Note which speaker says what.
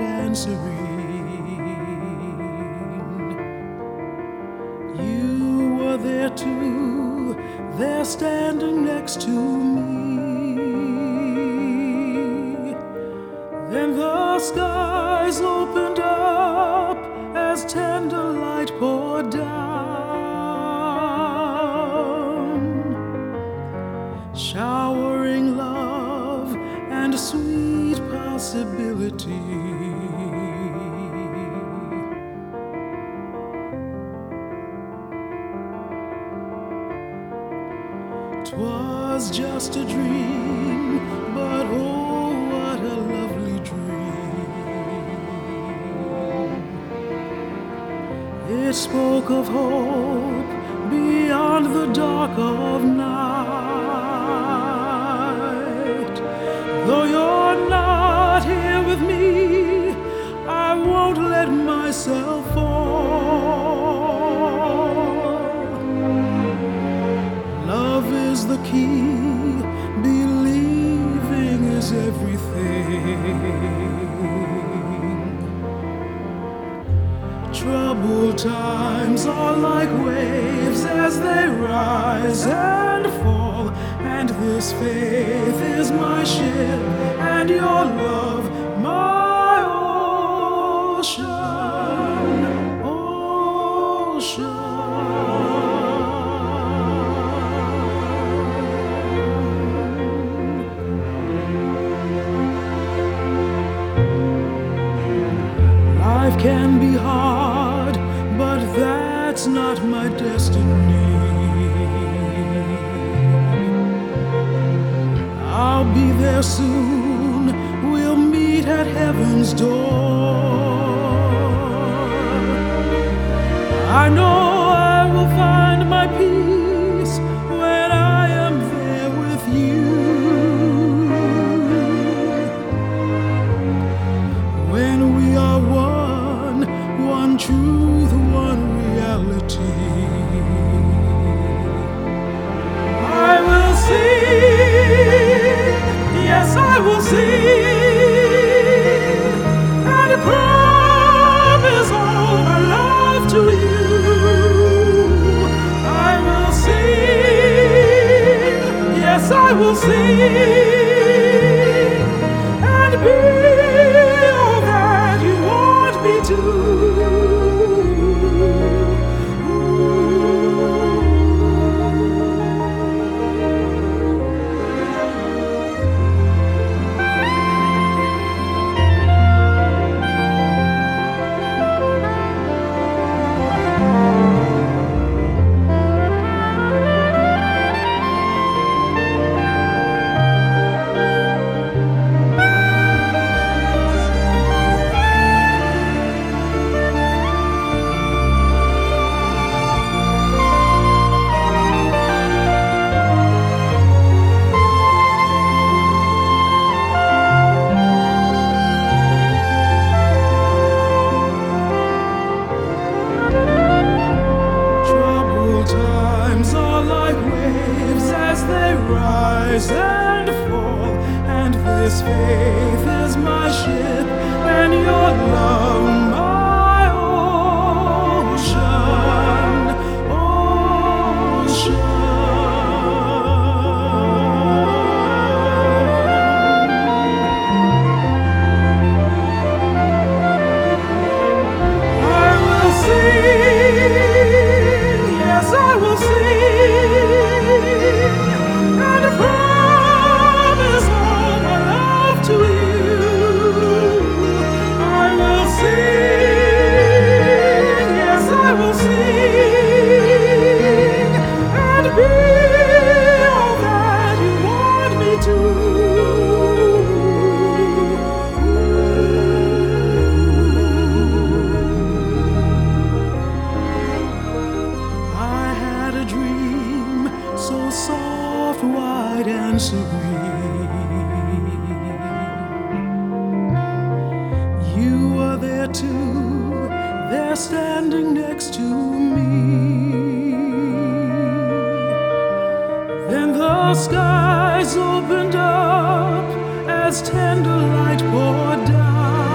Speaker 1: and serene. You were there too, there standing next to me. Then the skies opened up as tender light poured down, possibility. Twas just a dream, but oh, what a lovely dream. It spoke of hope beyond the dark of night. Though you're won't let myself fall. Love is the key, believing is everything. Troubled times are like waves as they rise and fall, and this faith is my ship, and your love my Life can be hard, but that's not my destiny. I'll be there soon, we'll meet at heaven's door. I know sing, faith is my ship, and your love Then the skies opened up as tender light poured down.